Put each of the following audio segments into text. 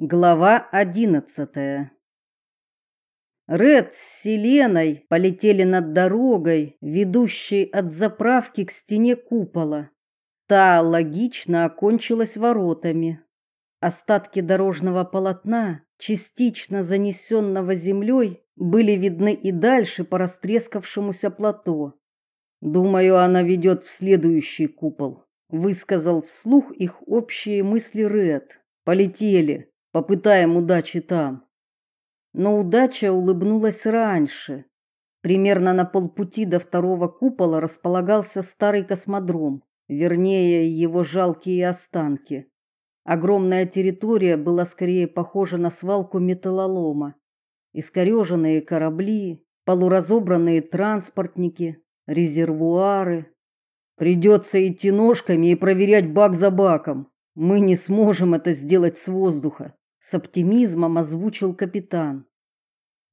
Глава одиннадцатая. Ред с Селеной полетели над дорогой, ведущей от заправки к стене купола. Та логично окончилась воротами. Остатки дорожного полотна, частично занесенного землей, были видны и дальше по растрескавшемуся плато. Думаю, она ведет в следующий купол, высказал вслух их общие мысли Ред. Полетели. Попытаем удачи там. Но удача улыбнулась раньше. Примерно на полпути до второго купола располагался старый космодром, вернее, его жалкие останки. Огромная территория была скорее похожа на свалку металлолома. Искореженные корабли, полуразобранные транспортники, резервуары. Придется идти ножками и проверять бак за баком. Мы не сможем это сделать с воздуха с оптимизмом озвучил капитан.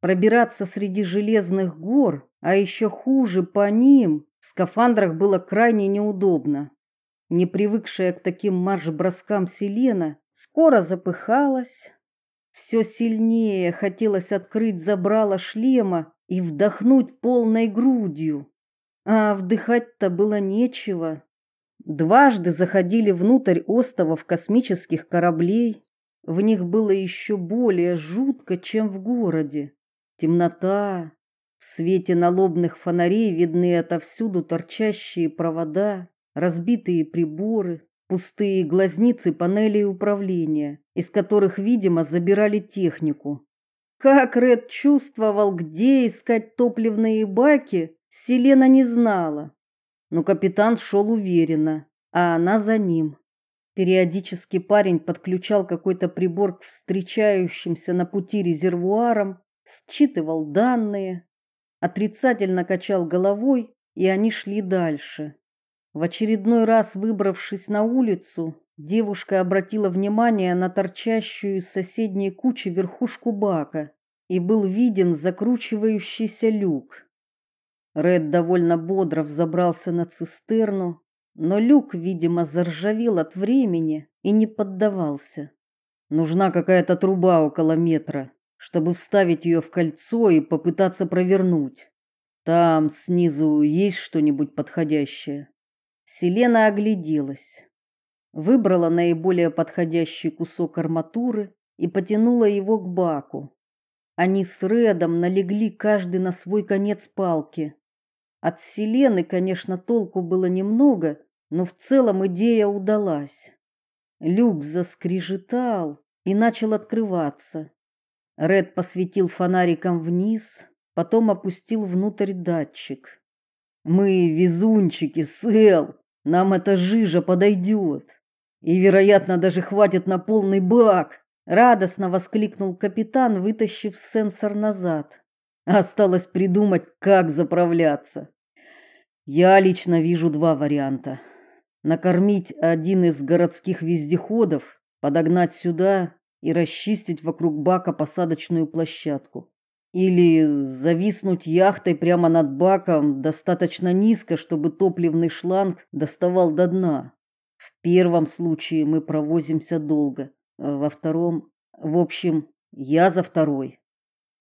Пробираться среди железных гор, а еще хуже по ним, в скафандрах было крайне неудобно. Не привыкшая к таким марш-броскам Селена скоро запыхалась. Все сильнее хотелось открыть забрало шлема и вдохнуть полной грудью. А вдыхать-то было нечего. Дважды заходили внутрь остовов космических кораблей, в них было еще более жутко, чем в городе. Темнота, в свете налобных фонарей видны отовсюду торчащие провода, разбитые приборы, пустые глазницы панелей управления, из которых, видимо, забирали технику. Как Ред чувствовал, где искать топливные баки, Селена не знала. Но капитан шел уверенно, а она за ним. Периодически парень подключал какой-то прибор к встречающимся на пути резервуарам, считывал данные, отрицательно качал головой, и они шли дальше. В очередной раз выбравшись на улицу, девушка обратила внимание на торчащую из соседней кучи верхушку бака, и был виден закручивающийся люк. Ред довольно бодро взобрался на цистерну, но люк, видимо, заржавел от времени и не поддавался. Нужна какая-то труба около метра, чтобы вставить ее в кольцо и попытаться провернуть. Там снизу есть что-нибудь подходящее. Селена огляделась. Выбрала наиболее подходящий кусок арматуры и потянула его к баку. Они с Редом налегли каждый на свой конец палки. От Селены, конечно, толку было немного, но в целом идея удалась. Люк заскрежетал и начал открываться. Ред посветил фонариком вниз, потом опустил внутрь датчик. Мы везунчики, Сэл, нам эта жижа подойдет. И, вероятно, даже хватит на полный бак, радостно воскликнул капитан, вытащив сенсор назад. Осталось придумать, как заправляться. Я лично вижу два варианта накормить один из городских вездеходов, подогнать сюда и расчистить вокруг бака посадочную площадку. Или зависнуть яхтой прямо над баком достаточно низко, чтобы топливный шланг доставал до дна. В первом случае мы провозимся долго, а во втором, в общем, я за второй.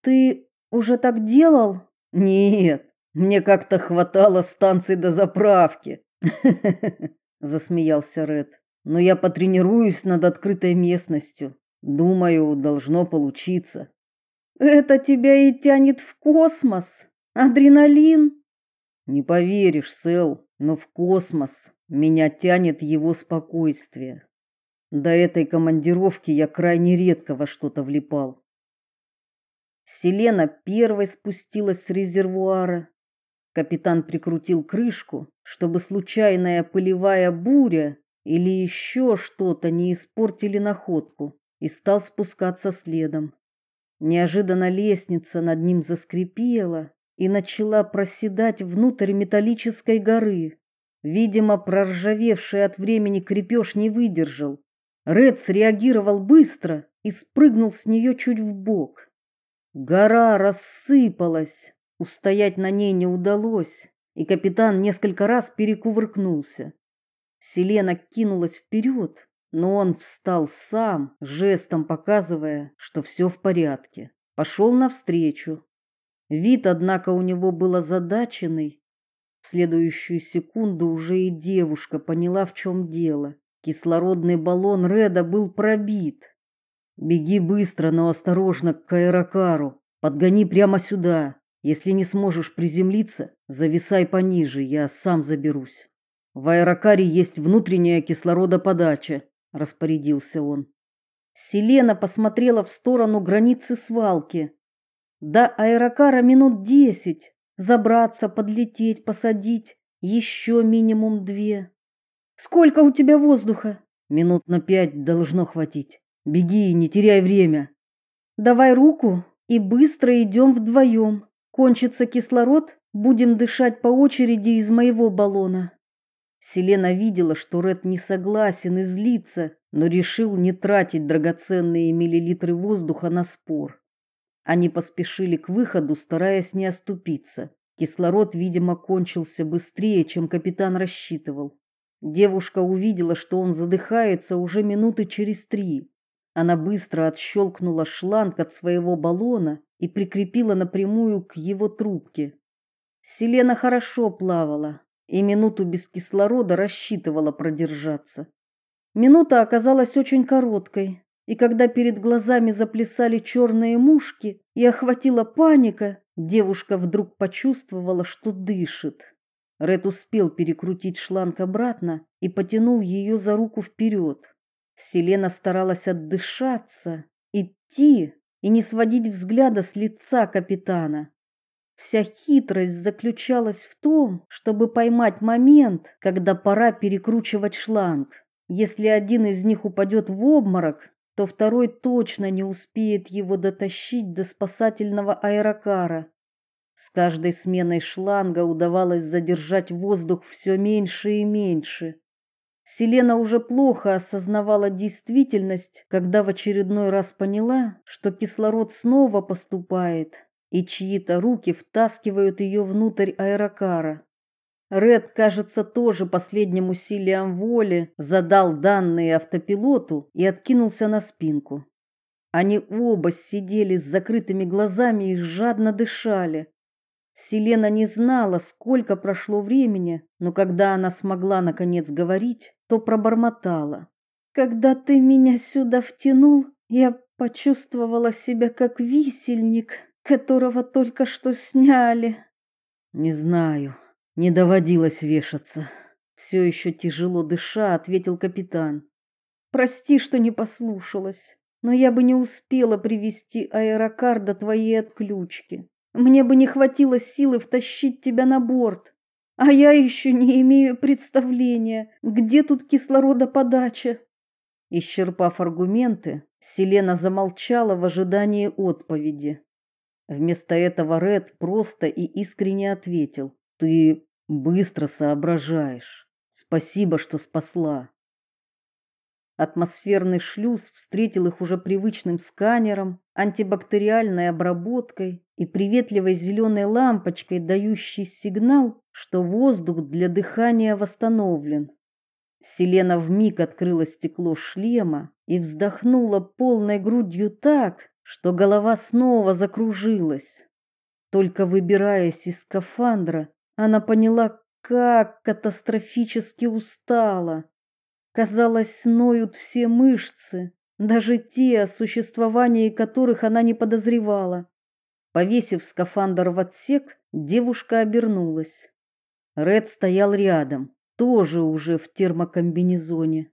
Ты уже так делал? Нет, мне как-то хватало станций до заправки. засмеялся Ред. Но я потренируюсь над открытой местностью. Думаю, должно получиться. Это тебя и тянет в космос. Адреналин. Не поверишь, Сэл, но в космос меня тянет его спокойствие. До этой командировки я крайне редко во что-то влипал. Селена первой спустилась с резервуара, Капитан прикрутил крышку, чтобы случайная пылевая буря или еще что-то не испортили находку, и стал спускаться следом. Неожиданно лестница над ним заскрипела и начала проседать внутрь металлической горы. Видимо, проржавевший от времени крепеж не выдержал. Ред среагировал быстро и спрыгнул с нее чуть в бок. Гора рассыпалась, Устоять на ней не удалось, и капитан несколько раз перекувыркнулся. Селена кинулась вперед, но он встал сам, жестом показывая, что все в порядке. Пошел навстречу. Вид, однако, у него был озадаченный. В следующую секунду уже и девушка поняла, в чем дело. Кислородный баллон Реда был пробит. Беги быстро, но осторожно к аэрокару. Подгони прямо сюда. Если не сможешь приземлиться, зависай пониже, я сам заберусь. В аэрокаре есть внутренняя кислородоподача распорядился он. Селена посмотрела в сторону границы свалки. До аэрокара минут десять. Забраться, подлететь, посадить. Еще минимум две. Сколько у тебя воздуха? Минут на пять должно хватить. Беги, не теряй время. Давай руку и быстро идем вдвоем. Кончится кислород, будем дышать по очереди из моего баллона. Селена видела, что Ред не согласен и злится, но решил не тратить драгоценные миллилитры воздуха на спор. Они поспешили к выходу, стараясь не оступиться. Кислород, видимо, кончился быстрее, чем капитан рассчитывал. Девушка увидела, что он задыхается уже минуты через три. Она быстро отщелкнула шланг от своего баллона и прикрепила напрямую к его трубке. Селена хорошо плавала, и минуту без кислорода рассчитывала продержаться. Минута оказалась очень короткой, и когда перед глазами заплясали черные мушки и охватила паника, девушка вдруг почувствовала, что дышит. Ред успел перекрутить шланг обратно и потянул ее за руку вперед. Селена старалась отдышаться, идти и не сводить взгляда с лица капитана. Вся хитрость заключалась в том, чтобы поймать момент, когда пора перекручивать шланг. Если один из них упадет в обморок, то второй точно не успеет его дотащить до спасательного аэрокара. С каждой сменой шланга удавалось задержать воздух все меньше и меньше. Селена уже плохо осознавала действительность, когда в очередной раз поняла, что кислород снова поступает, и чьи-то руки втаскивают ее внутрь аэрокара. Ред, кажется, тоже последним усилием воли задал данные автопилоту и откинулся на спинку. Они оба сидели с закрытыми глазами и жадно дышали. Селена не знала, сколько прошло времени, но когда она смогла наконец говорить, то пробормотала: "Когда ты меня сюда втянул, я почувствовала себя как висельник, которого только что сняли. Не знаю, не доводилось вешаться. Все еще тяжело дыша, ответил капитан. Прости, что не послушалась, но я бы не успела привести аэрокар до твоей отключки. Мне бы не хватило силы втащить тебя на борт. А я еще не имею представления, где тут кислородоподача. Исчерпав аргументы, Селена замолчала в ожидании отповеди. Вместо этого Ред просто и искренне ответил: "Ты быстро соображаешь. Спасибо, что спасла". Атмосферный шлюз встретил их уже привычным сканером, антибактериальной обработкой и приветливой зеленой лампочкой, дающей сигнал, что воздух для дыхания восстановлен. Селена вмиг открыла стекло шлема и вздохнула полной грудью так, что голова снова закружилась. Только выбираясь из скафандра, она поняла, как катастрофически устала. Казалось, ноют все мышцы, даже те, о существовании которых она не подозревала. Повесив скафандр в отсек, девушка обернулась. Ред стоял рядом, тоже уже в термокомбинезоне.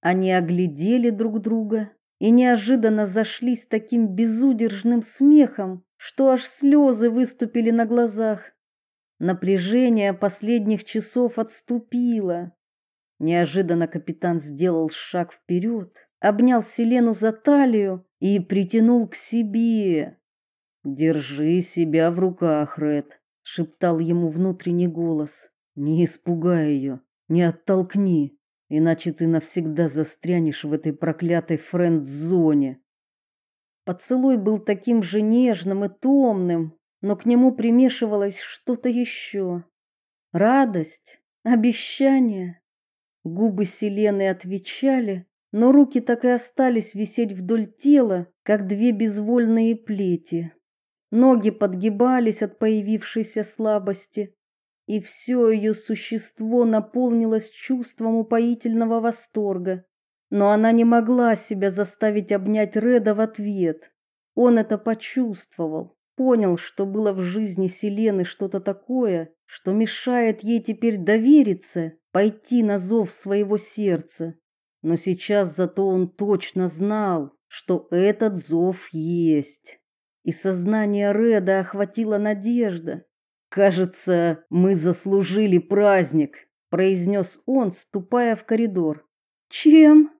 Они оглядели друг друга и неожиданно зашлись таким безудержным смехом, что аж слезы выступили на глазах. Напряжение последних часов отступило. Неожиданно капитан сделал шаг вперед, обнял Селену за талию и притянул к себе. Держи себя в руках, Ред, шептал ему внутренний голос. Не испугай ее, не оттолкни иначе ты навсегда застрянешь в этой проклятой френд-зоне. Поцелуй был таким же нежным и томным, но к нему примешивалось что-то еще. Радость, обещание. Губы Селены отвечали, но руки так и остались висеть вдоль тела, как две безвольные плети. Ноги подгибались от появившейся слабости, и все ее существо наполнилось чувством упоительного восторга. Но она не могла себя заставить обнять Реда в ответ. Он это почувствовал, понял, что было в жизни Селены что-то такое, что мешает ей теперь довериться, пойти на зов своего сердца. Но сейчас зато он точно знал, что этот зов есть. И сознание Реда охватила надежда. Кажется, мы заслужили праздник, произнес он, ступая в коридор. Чем?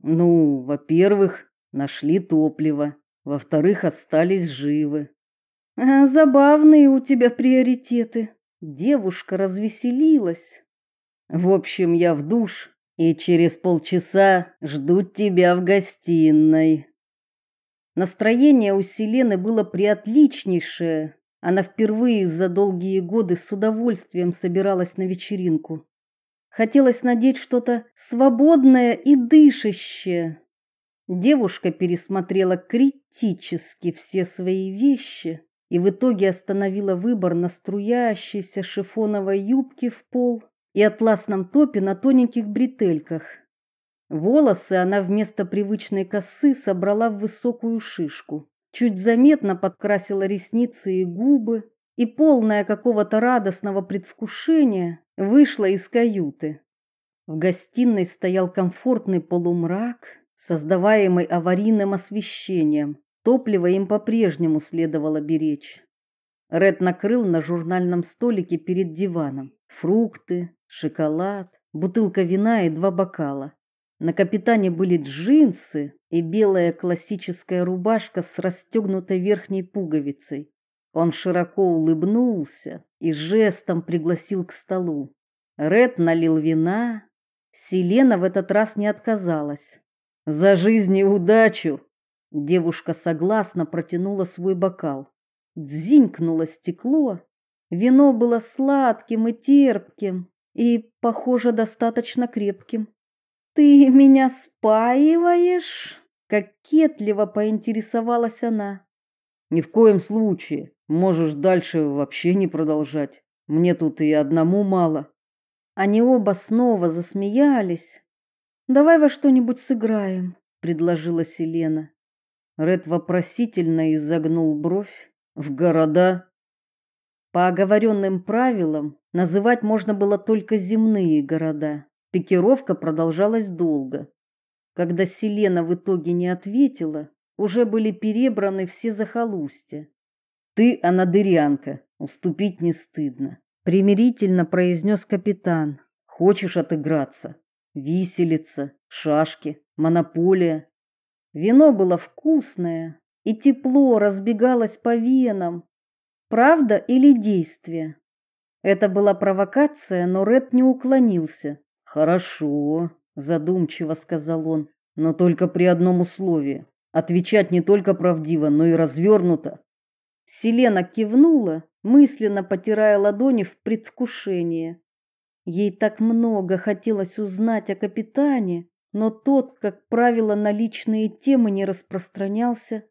Ну, во-первых, нашли топливо, во-вторых, остались живы. А, забавные у тебя приоритеты. Девушка развеселилась. В общем, я в душ, и через полчаса жду тебя в гостиной. Настроение у Селены было приотличнейшее. Она впервые за долгие годы с удовольствием собиралась на вечеринку. Хотелось надеть что-то свободное и дышащее. Девушка пересмотрела критически все свои вещи и в итоге остановила выбор на струящейся шифоновой юбке в пол и атласном топе на тоненьких бретельках. Волосы она вместо привычной косы собрала в высокую шишку, чуть заметно подкрасила ресницы и губы и полная какого-то радостного предвкушения вышла из каюты. В гостиной стоял комфортный полумрак, создаваемый аварийным освещением. Топливо им по-прежнему следовало беречь. Ред накрыл на журнальном столике перед диваном фрукты, шоколад, бутылка вина и два бокала. На капитане были джинсы и белая классическая рубашка с расстегнутой верхней пуговицей. Он широко улыбнулся и жестом пригласил к столу. Ред налил вина. Селена в этот раз не отказалась. За жизнь и удачу. Девушка согласно протянула свой бокал. Дзинькнуло стекло. Вино было сладким и терпким, и, похоже, достаточно крепким. Ты меня спаиваешь? кокетливо поинтересовалась она. Ни в коем случае. Можешь дальше вообще не продолжать. Мне тут и одному мало. Они оба снова засмеялись. Давай во что-нибудь сыграем, предложила Селена. Ред вопросительно изогнул бровь. В города по оговоренным правилам называть можно было только земные города. Пикировка продолжалась долго. Когда Селена в итоге не ответила, уже были перебраны все захолустья. Ты анадырянка, уступить не стыдно, примирительно произнес капитан. Хочешь отыграться? Виселица, шашки, монополия. Вино было вкусное, и тепло разбегалось по венам, Правда или действие? Это была провокация, но Ред не уклонился. Хорошо, задумчиво сказал он, но только при одном условии: отвечать не только правдиво, но и развернуто. Селена кивнула, мысленно потирая ладони в предвкушении. Ей так много хотелось узнать о капитане, но тот, как правило, на личные темы не распространялся.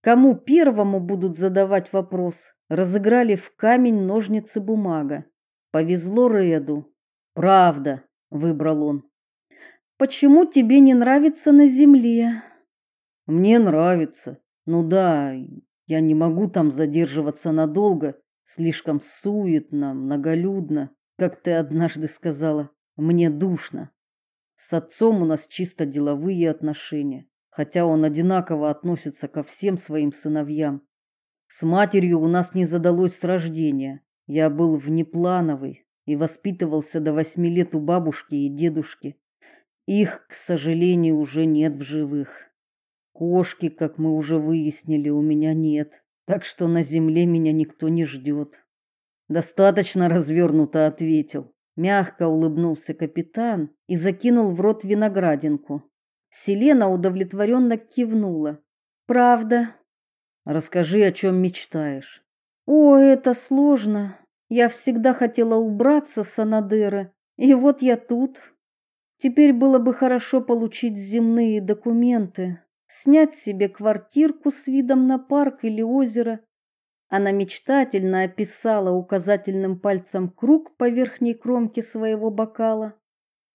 Кому первому будут задавать вопрос? Разыграли в камень, ножницы, бумага. Повезло Реду. Правда, выбрал он. Почему тебе не нравится на земле? Мне нравится. Ну да, я не могу там задерживаться надолго, слишком суетно, многолюдно, как ты однажды сказала. Мне душно. С отцом у нас чисто деловые отношения, хотя он одинаково относится ко всем своим сыновьям. С матерью у нас не задалось с рождения. Я был внеплановый и воспитывался до восьми лет у бабушки и дедушки. Их, к сожалению, уже нет в живых. Кошки, как мы уже выяснили, у меня нет, так что на земле меня никто не ждет. Достаточно развернуто ответил. Мягко улыбнулся капитан и закинул в рот виноградинку. Селена удовлетворенно кивнула. Правда, Расскажи, о чем мечтаешь. О, это сложно. Я всегда хотела убраться с Анадыры, и вот я тут. Теперь было бы хорошо получить земные документы, снять себе квартирку с видом на парк или озеро. Она мечтательно описала указательным пальцем круг по верхней кромке своего бокала.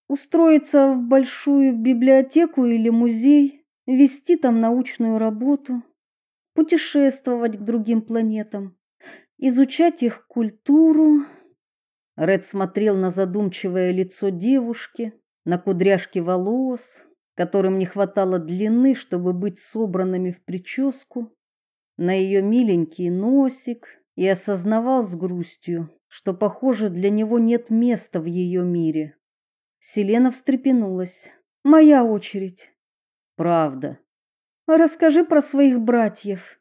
Устроиться в большую библиотеку или музей, вести там научную работу, путешествовать к другим планетам, изучать их культуру. Ред смотрел на задумчивое лицо девушки, на кудряшки волос, которым не хватало длины, чтобы быть собранными в прическу, на ее миленький носик и осознавал с грустью, что, похоже, для него нет места в ее мире. Селена встрепенулась. Моя очередь. Правда. Расскажи про своих братьев.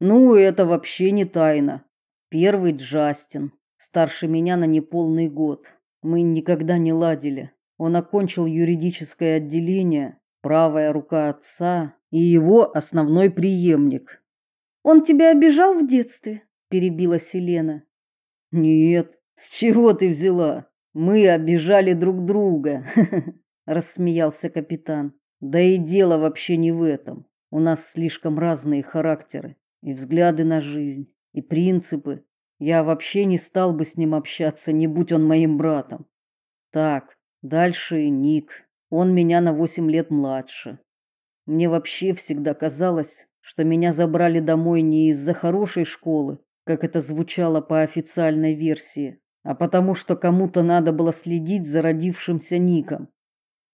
Ну, это вообще не тайна. Первый Джастин, старше меня на неполный год. Мы никогда не ладили. Он окончил юридическое отделение, правая рука отца и его основной преемник. Он тебя обижал в детстве? перебила Селена. Нет, с чего ты взяла? Мы обижали друг друга, рассмеялся капитан. Да и дело вообще не в этом. У нас слишком разные характеры и взгляды на жизнь, и принципы. Я вообще не стал бы с ним общаться, не будь он моим братом. Так, Дальше Ник. Он меня на восемь лет младше. Мне вообще всегда казалось, что меня забрали домой не из-за хорошей школы, как это звучало по официальной версии, а потому что кому-то надо было следить за родившимся Ником.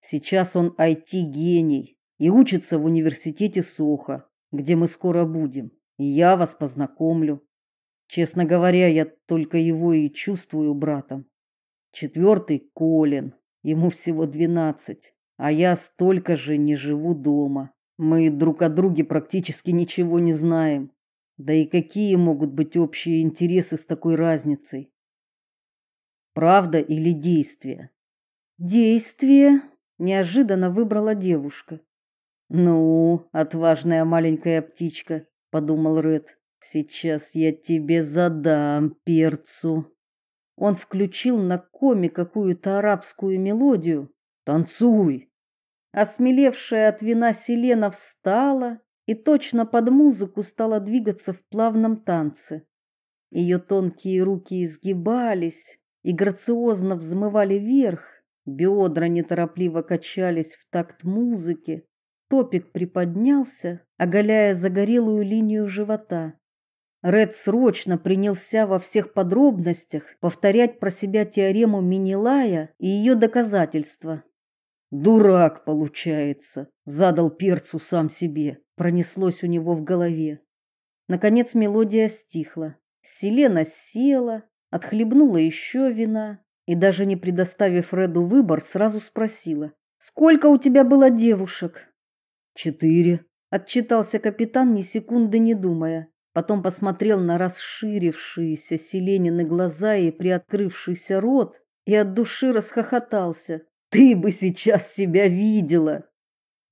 Сейчас он IT-гений и учится в университете Сохо, где мы скоро будем. И я вас познакомлю. Честно говоря, я только его и чувствую братом. Четвертый Колин, Ему всего двенадцать, а я столько же не живу дома. Мы друг о друге практически ничего не знаем. Да и какие могут быть общие интересы с такой разницей? Правда или действие? Действие, неожиданно выбрала девушка. Ну, отважная маленькая птичка, подумал Ред. Сейчас я тебе задам перцу. Он включил на коме какую-то арабскую мелодию. Танцуй. Осмелевшая от вина Селена встала и точно под музыку стала двигаться в плавном танце. Ее тонкие руки изгибались и грациозно взмывали вверх, бедра неторопливо качались в такт музыки. Топик приподнялся, оголяя загорелую линию живота. Ред срочно принялся во всех подробностях повторять про себя теорему Минилая и ее доказательства. Дурак получается, задал перцу сам себе, пронеслось у него в голове. Наконец мелодия стихла. Селена села, отхлебнула еще вина и даже не предоставив Реду выбор, сразу спросила: "Сколько у тебя было девушек?" «Четыре», — отчитался капитан, ни секунды не думая. Потом посмотрел на расширившиеся Селенины глаза и приоткрывшийся рот и от души расхохотался. Ты бы сейчас себя видела.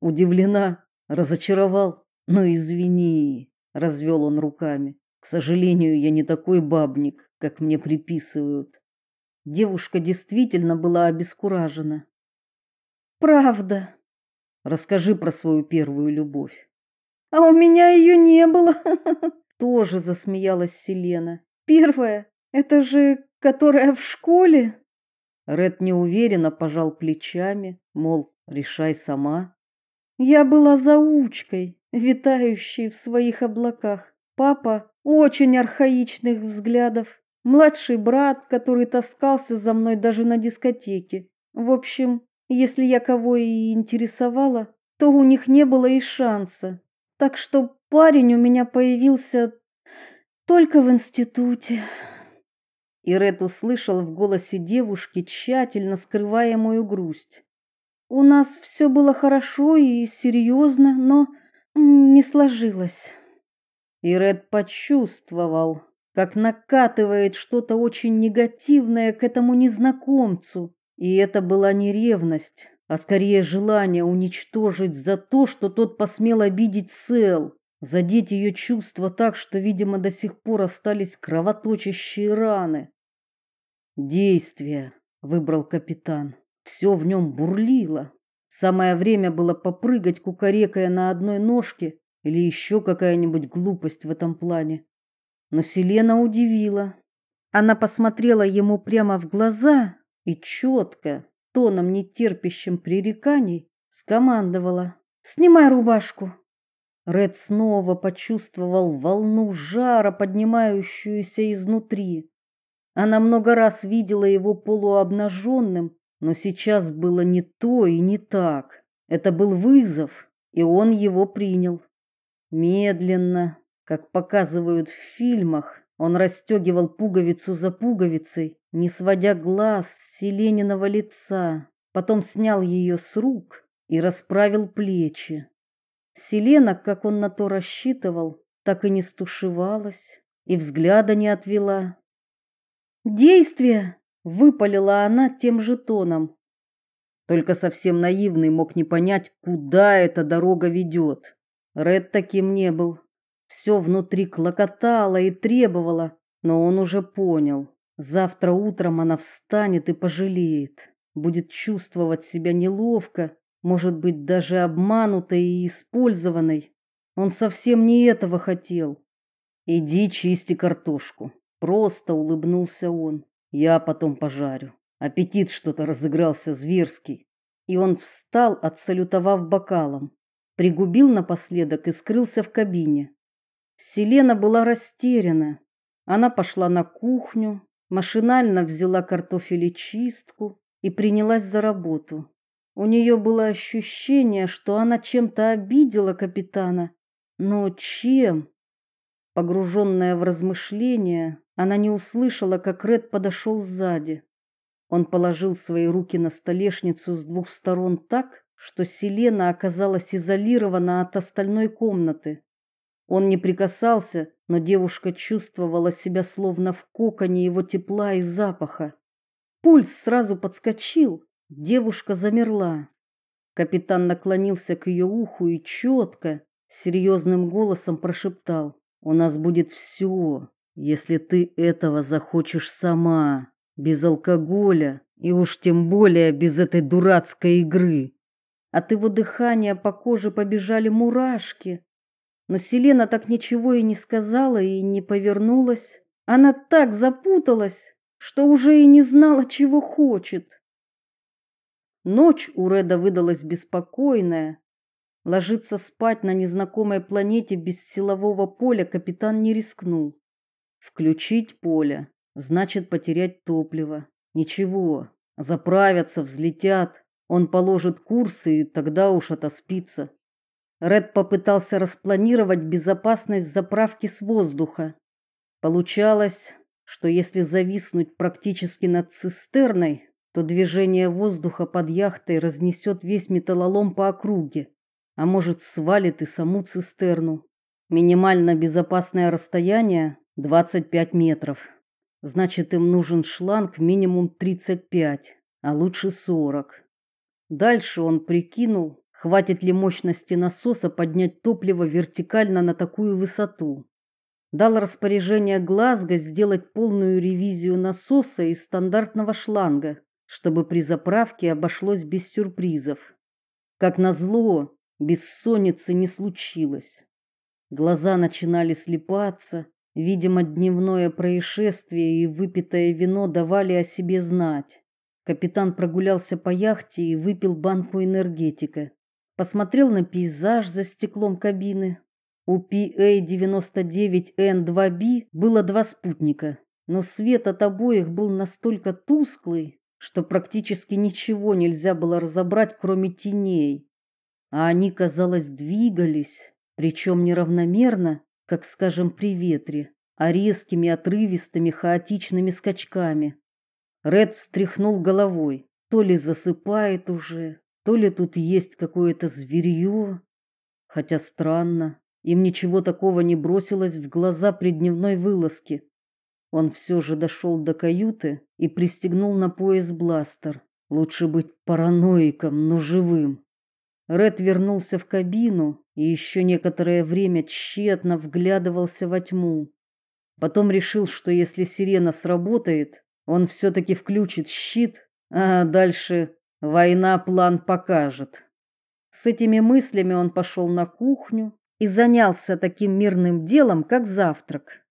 Удивлена, разочаровал. Ну извини, развел он руками. К сожалению, я не такой бабник, как мне приписывают. Девушка действительно была обескуражена. Правда. Расскажи про свою первую любовь. А у меня ее не было. Тоже засмеялась Селена. Первая, это же которая в школе? Ред неуверенно пожал плечами, мол, решай сама. Я была заучкой, витающей в своих облаках. Папа очень архаичных взглядов. Младший брат, который таскался за мной даже на дискотеке. В общем, если я кого и интересовала, то у них не было и шанса. Так что парень у меня появился только в институте. И Ред услышал в голосе девушки тщательно скрываемую грусть. У нас все было хорошо и серьезно, но не сложилось. И почувствовал, как накатывает что-то очень негативное к этому незнакомцу, и это была не ревность, а скорее желание уничтожить за то, что тот посмел обидеть Сэл, задеть ее чувства так, что, видимо, до сих пор остались кровоточащие раны. Действие, выбрал капитан. Все в нем бурлило. Самое время было попрыгать кукарекая на одной ножке или еще какая-нибудь глупость в этом плане. Но Селена удивила. Она посмотрела ему прямо в глаза и четко, тоном нетерпящим пререканий, скомандовала: "Снимай рубашку". Ред снова почувствовал волну жара, поднимающуюся изнутри. Она много раз видела его полуобнаженным, но сейчас было не то и не так. Это был вызов, и он его принял. Медленно, как показывают в фильмах, он расстегивал пуговицу за пуговицей, не сводя глаз с Селениного лица, потом снял ее с рук и расправил плечи. Селена, как он на то рассчитывал, так и не стушевалась и взгляда не отвела. «Действие!» — выпалила она тем же тоном. Только совсем наивный мог не понять, куда эта дорога ведет. Ред таким не был. Все внутри клокотало и требовало, но он уже понял. Завтра утром она встанет и пожалеет, будет чувствовать себя неловко, может быть, даже обманутой и использованной. Он совсем не этого хотел. Иди чисти картошку, просто улыбнулся он. Я потом пожарю. Аппетит что-то разыгрался зверский. И он встал, отсалютовав бокалом, пригубил напоследок и скрылся в кабине. Селена была растеряна. Она пошла на кухню, машинально взяла картофель и чистку и принялась за работу. У нее было ощущение, что она чем-то обидела капитана. Но чем? Погруженная в размышления, она не услышала, как Ред подошел сзади. Он положил свои руки на столешницу с двух сторон так, что Селена оказалась изолирована от остальной комнаты. Он не прикасался, но девушка чувствовала себя словно в коконе его тепла и запаха. Пульс сразу подскочил, девушка замерла. Капитан наклонился к ее уху и четко, серьезным голосом прошептал: "У нас будет все, если ты этого захочешь сама, без алкоголя и уж тем более без этой дурацкой игры". От его дыхания по коже побежали мурашки, но Селена так ничего и не сказала и не повернулась. Она так запуталась, что уже и не знала, чего хочет. Ночь у Реда выдалась беспокойная. Ложиться спать на незнакомой планете без силового поля капитан не рискнул. Включить поле значит потерять топливо. Ничего, заправятся, взлетят. Он положит курс и тогда уж отоспится. Ред попытался распланировать безопасность заправки с воздуха. Получалось, что если зависнуть практически над цистерной, то движение воздуха под яхтой разнесет весь металлолом по округе, а может, свалит и саму цистерну. Минимально безопасное расстояние 25 метров. Значит, им нужен шланг минимум 35, а лучше 40. Дальше он прикинул, Хватит ли мощности насоса поднять топливо вертикально на такую высоту? Дал распоряжение Глазго сделать полную ревизию насоса из стандартного шланга, чтобы при заправке обошлось без сюрпризов. Как назло, бессонницы не случилось. Глаза начинали слепаться, видимо, дневное происшествие и выпитое вино давали о себе знать. Капитан прогулялся по яхте и выпил банку энергетика посмотрел на пейзаж за стеклом кабины. У PA-99N2B было два спутника, но свет от обоих был настолько тусклый, что практически ничего нельзя было разобрать, кроме теней. А они, казалось, двигались, причем неравномерно, как, скажем, при ветре, а резкими, отрывистыми, хаотичными скачками. Ред встряхнул головой, то ли засыпает уже, то ли тут есть какое-то зверье, хотя странно, им ничего такого не бросилось в глаза при дневной вылазке. Он все же дошел до каюты и пристегнул на пояс бластер. Лучше быть параноиком, но живым. Ред вернулся в кабину и еще некоторое время тщетно вглядывался во тьму. Потом решил, что если сирена сработает, он все таки включит щит, а дальше Война план покажет. С этими мыслями он пошел на кухню и занялся таким мирным делом, как завтрак.